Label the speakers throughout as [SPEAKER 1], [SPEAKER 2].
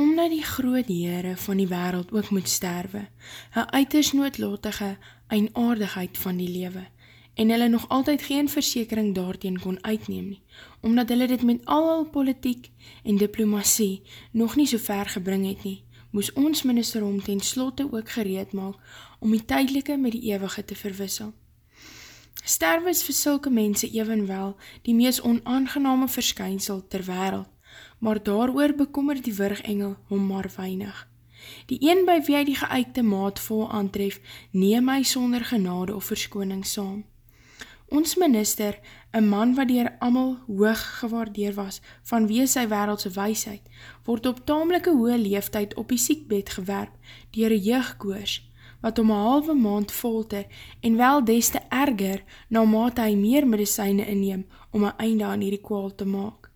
[SPEAKER 1] Omdat die groot Heere van die wereld ook moet sterwe, een uiters noodlotige einaardigheid van die lewe, en hulle nog altyd geen versekering daarteen kon uitneem nie, omdat hulle dit met al politiek en diplomatie nog nie so ver gebring het nie, moes ons minister om ten slotte ook gereed maak om die tydelike met die eeuwige te verwissel. Sterwe is vir sulke mense evenwel die mees onaangename verskynsel ter wereld, maar daar oor bekommer die wurgengel hom maar weinig. Die een by wie hy die geuite maat vol aantref, neem hy sonder genade of verskoning saam. Ons minister, een man wat dier amal hoog gewaardeer was, van wie sy wereldse weisheid, word op tamelike hoë leeftijd op die siekbed gewerp, dier een jeugkoers, wat om een halve maand volter, en wel des te erger, na mate hy meer medicijne inneem, om een einde aan hierdie kwaal te maak.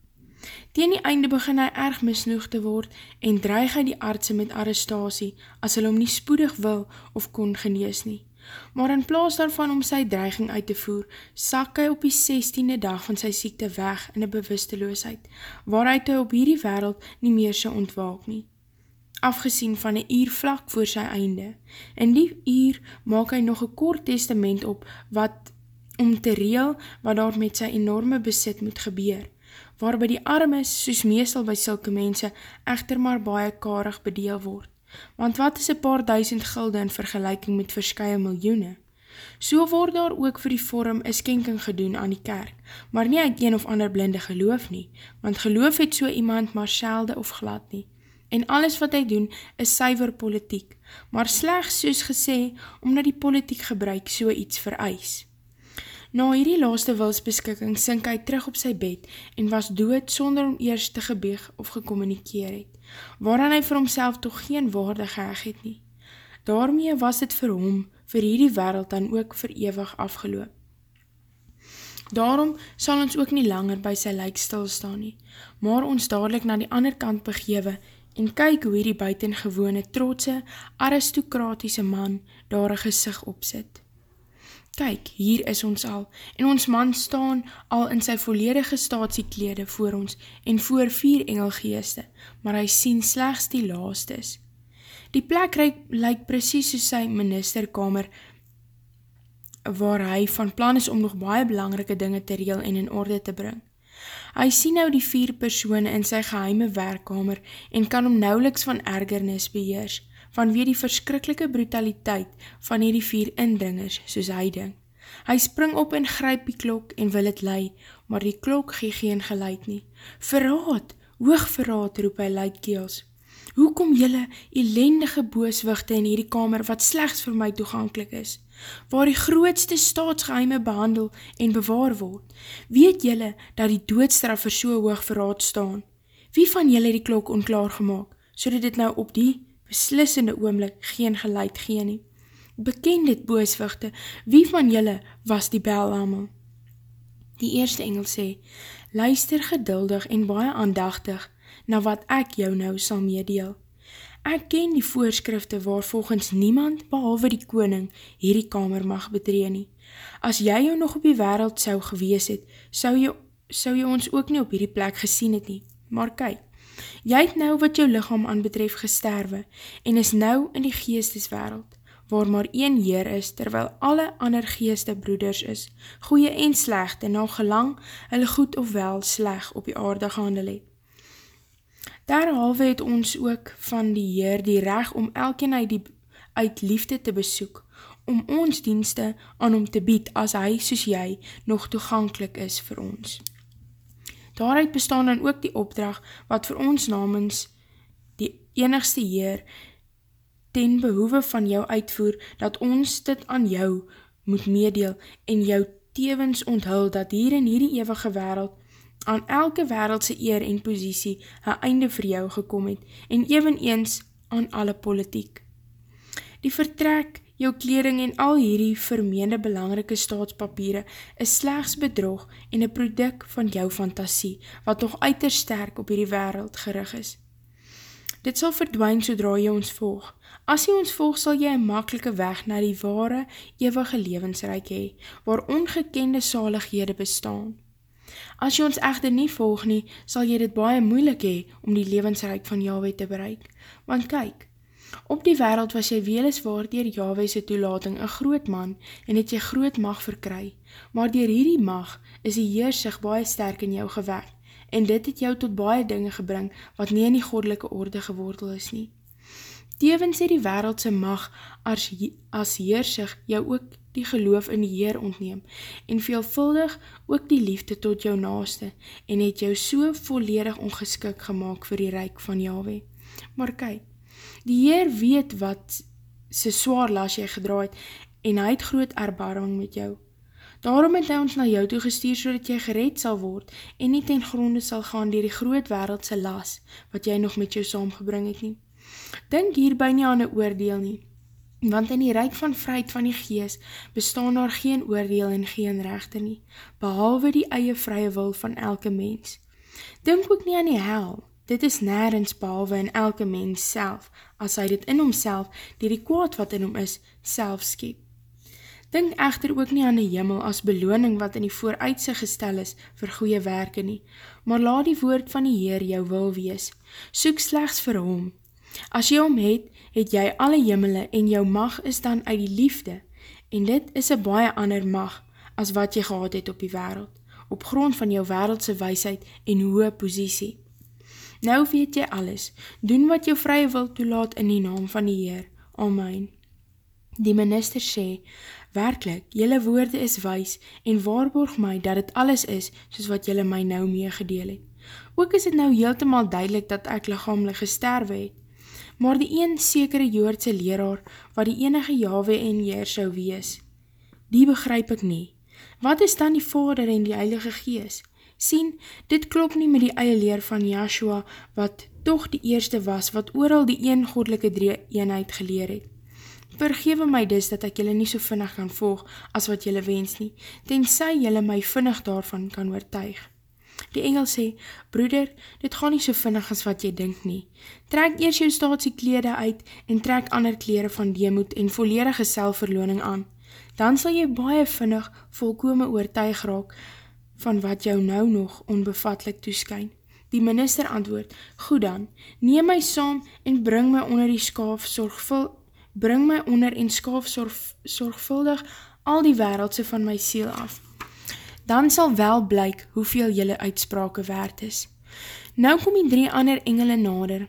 [SPEAKER 1] Tegen die einde begin hy erg misnoeg te word, en dreig hy die artse met arrestatie, as hy om nie spoedig wil of kon genees nie. Maar in plaas daarvan om sy dreiging uit te voer, sak hy op die 16e dag van sy siekte weg in die bewusteloosheid, waaruit hy op hierdie wereld nie meer sy ontwaak nie. Afgesien van die uur vlak voor sy einde. In die uur maak hy nog een kort testament op wat om te reel wat daar met sy enorme besit moet gebeur, waarby die armes, soos meestal by sylke mense, echter maar baie karig bedeel word want wat is een paar duisend gulde in vergelijking met verskye miljoene? So word daar ook vir die vorm een skenking gedoen aan die kerk, maar nie uit een of ander blinde geloof nie, want geloof het so iemand maar selde of glad nie. En alles wat hy doen is syver politiek, maar slechts soos gesê, omdat die politiek gebruik so iets vereis. Na hierdie laaste wilsbeskikking sink hy terug op sy bed en was dood sonder om eers te gebeeg of gecommunikeer het waaraan hy vir homself toch geen waarde geheg het nie. Daarmee was het vir hom, vir hierdie wereld dan ook vir ewig afgeloop. Daarom sal ons ook nie langer by sy lijk stilstaan nie, maar ons dadelijk na die ander kant begewe en kyk hoe hierdie buitengewone trotse, aristokratiese man daar een gezicht opzit. Kyk, hier is ons al, en ons man staan al in sy volledige statieklede voor ons en voor vier engelgeeste, maar hy sien slechts die laastes. Die plek lyk precies soos sy ministerkamer, waar hy van plan is om nog baie belangrike dinge te reel en in orde te bring. Hy sien nou die vier persoon in sy geheime werkkamer en kan hom nauweliks van ergernis beheers, vanweer die verskrikkelike brutaliteit van hierdie vier indringers, soos hy dink. Hy spring op en gryp die klok en wil het lei, maar die klok gee geen geluid nie. Verraad, hoog verraad, roep hy luidkeels. Hoe kom jylle elendige booswichte in hierdie kamer wat slechts vir my toegankelijk is, waar die grootste staatsgeheime behandel en bewaar word? Weet jylle dat die doodstraf vir so hoog verraad staan? Wie van jylle die klok onklaar gemaakt, so dit nou op die beslissende oomlik geen geluid gee nie. Beken dit booswichte, wie van julle was die bel amal? Die eerste engel sê, luister geduldig en baie aandachtig na wat ek jou nou sal meedeel. Ek ken die voorskrifte waar volgens niemand behalwe die koning hierdie kamer mag betree nie. As jy jou nog op die wereld sou gewees het, sou jy, sou jy ons ook nie op hierdie plek gesien het nie. Maar kyk, Jy het nou wat jou lichaam aan betref gesterwe en is nou in die geesteswereld, waar maar een Heer is, terwyl alle ander geeste broeders is, goeie en slecht en na gelang hulle goed of wel sleg op die aarde gehandel het. Daarhalwe het ons ook van die Heer die reg om elkeen uit, die, uit liefde te besoek, om ons dienste aan hom te bied as hy, soos jy, nog toegankelijk is vir ons. Daaruit bestaan dan ook die opdrag wat vir ons namens die enigste Heer ten behoeve van jou uitvoer, dat ons dit aan jou moet meedeel en jou tevens onthul dat hier in hierdie eeuwige wereld aan elke wereldse eer en posiesie een einde vir jou gekom het en eveneens aan alle politiek. Die vertrek jou kleding en al hierdie vermeende belangrike staatspapiere is slechts bedrog en een product van jou fantasie, wat nog uiterst sterk op hierdie wereld gerig is. Dit sal verdwijn sodra jy ons volg. As jy ons volg, sal jy een makkelike weg na die ware, eeuwige levensrijk hee, waar ongekende salighede bestaan. As jy ons echter nie volg nie, sal jy dit baie moeilik hee om die levensrijk van Yahweh te bereik. Want kyk, op die wereld was jy weliswaar dier Yahweh se toelating een groot man en het jy groot mag verkry, maar dier hierdie mag is die heersig baie sterk in jou gewek en dit het jou tot baie dinge gebring wat nie in die godelike orde gewortel is nie. Tevens het die wereldse mag as, as heersig jou ook die geloof in die Heer ontneem en veelvuldig ook die liefde tot jou naaste en het jou so volledig ongeskik gemaakt vir die reik van Yahweh. Maar kyk, die Heer weet wat sy swaar las jy gedraaid en hy het groot erbarming met jou. Daarom het hy ons na jou toegestuur so dat jy gered sal word en nie ten gronde sal gaan dier die groot wereldse las wat jy nog met jou saamgebring het nie. Dink hierby nie aan een oordeel nie, want in die reik van vryheid van die gees bestaan daar geen oordeel en geen rechte nie, behalwe die eie vrye wil van elke mens. Dink ook nie aan die hel, dit is nergens behalwe in elke mens self, as hy dit in homself, die die kwaad wat in hom is, self skiep. Dink echter ook nie aan die jimmel as beloning wat in die vooruitse gestel is vir goeie werke nie, maar laat die woord van die Heer jou wil wees. Soek slechts vir hom, As jy om het, het jy alle jimmele en jou mag is dan uit die liefde en dit is een baie ander mag as wat jy gehad het op die wereld, op grond van jou wereldse weisheid en hoë posiesie. Nou weet jy alles, doen wat jou vrye wil toelaat in die naam van die Heer. Amen. Die minister sê, werkelijk, jylle woorde is weis en waarborg my dat het alles is soos wat jylle my nou meegedeel het. Ook is het nou heeltemaal duidelik dat ek lichamelik gesterwe het, maar die een sekere joodse leraar, wat die enige Jahwe en Heer sou wees, die begryp ek nie. Wat is dan die Vader en die Heilige Gees? Sien, dit klop nie met die eie leer van Joshua, wat toch die eerste was, wat ooral die een godelike drie eenheid geleer het. Vergewe my dis dat ek julle nie so vinnig kan volg as wat julle wens nie, tenzij julle my vinnig daarvan kan oortuig. Die engel sê, broeder, dit gaan nie so vinnig as wat jy dink nie. Trek eers jou staatsie uit en trek ander kleren van deemoed en volledige selfverloning aan. Dan sal jy baie vinnig volkome oortuig raak van wat jou nou nog onbevatlik toeskyn. Die minister antwoord, goed dan, neem my saam en bring my onder die skaaf sorgvul, bring my onder en skaaf sorg, sorgvuldig al die wereldse van my siel af dan sal wel blyk hoeveel jylle uitsprake waard is. Nou kom die drie ander engele nader,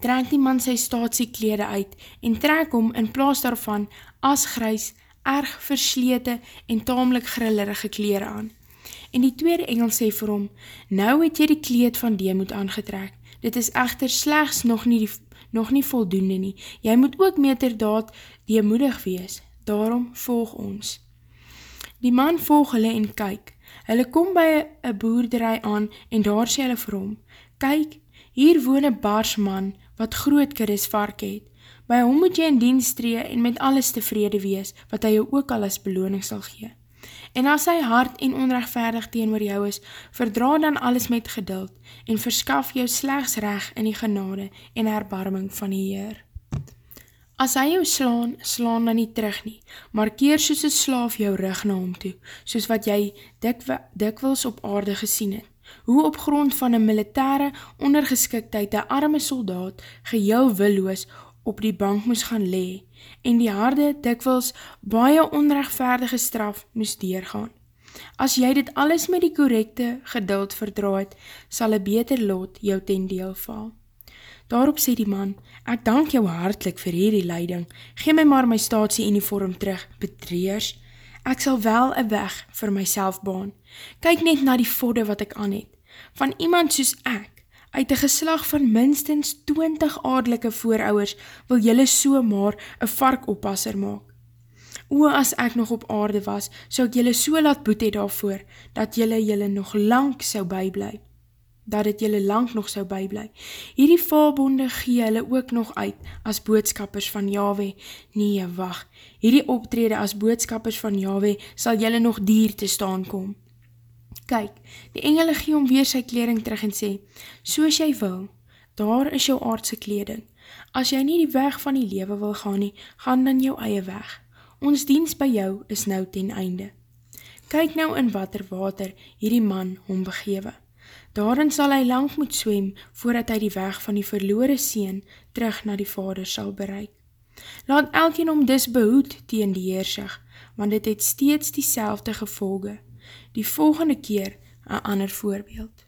[SPEAKER 1] trek die man sy staatsieklede uit en trek hom in plaas daarvan asgrys, erg verslete en tamelijk grillerige kleren aan. En die tweede engel sê vir hom, nou het jy die kleed van deemoed aangetrek, dit is echter slechts nog nie, die, nog nie voldoende nie, jy moet ook meterdaad deemoedig wees, daarom volg ons. Die man volg hulle en kyk. Hulle kom by een boerderij aan en daar sê hulle vir hom, Kyk, hier woon een baars man wat groot kuddes vark het. By hom moet jy in dienst tree en met alles tevrede wees, wat hy jou ook al as beloning sal gee. En as hy hard en onrechtvaardig teenoor jou is, verdra dan alles met geduld en verskaf jou slechts reg in die genade en erbarming van die Heer. As hy jou slaan, slaan dan nie terug nie, maar keer soos een slaaf jou rug na hom toe, soos wat jy dikwils op aarde gesien het. Hoe op grond van een militaire ondergeskiktheid die arme soldaat geheel willoos op die bank moes gaan lee en die harde dikwils baie onrechtvaardige straf moes deurgaan. As jy dit alles met die korrekte geduld verdraad, sal een beter lot jou ten deel val. Daarop sê die man, ek dank jou hartlik vir hierdie leiding, gee my maar my staatsie uniform terug, betreers, ek sal wel een weg vir myself baan. Kyk net na die vodde wat ek aan het. Van iemand soos ek, uit een geslag van minstens 20 aardelike voorouwers, wil jylle so maar een varkoppasser maak. O, as ek nog op aarde was, sou ek jylle so laat boet het daarvoor, dat jylle jylle nog lang sou byblijf dat het julle lang nog sou byblij. Hierdie valbonde gee hulle ook nog uit as boodskappers van Yahweh. Nee, wacht, hierdie optrede as boodskappers van Yahweh sal julle nog dier te staan kom. Kyk, die engele gee om weer sy kleding terug en sê, soos jy wil, daar is jou aardse kleding. As jy nie die weg van die lewe wil gaan nie, gaan dan jou eie weg. Ons dienst by jou is nou ten einde. Kyk nou in watter water hierdie man hom begewe. Daarin sal hy lang moet swem, voordat hy die weg van die verloore seen terug na die vader sal bereik. Laat elkeen om dis behoed teen die heersig, want dit het steeds die selfde gevolge. Die volgende keer, een ander voorbeeld.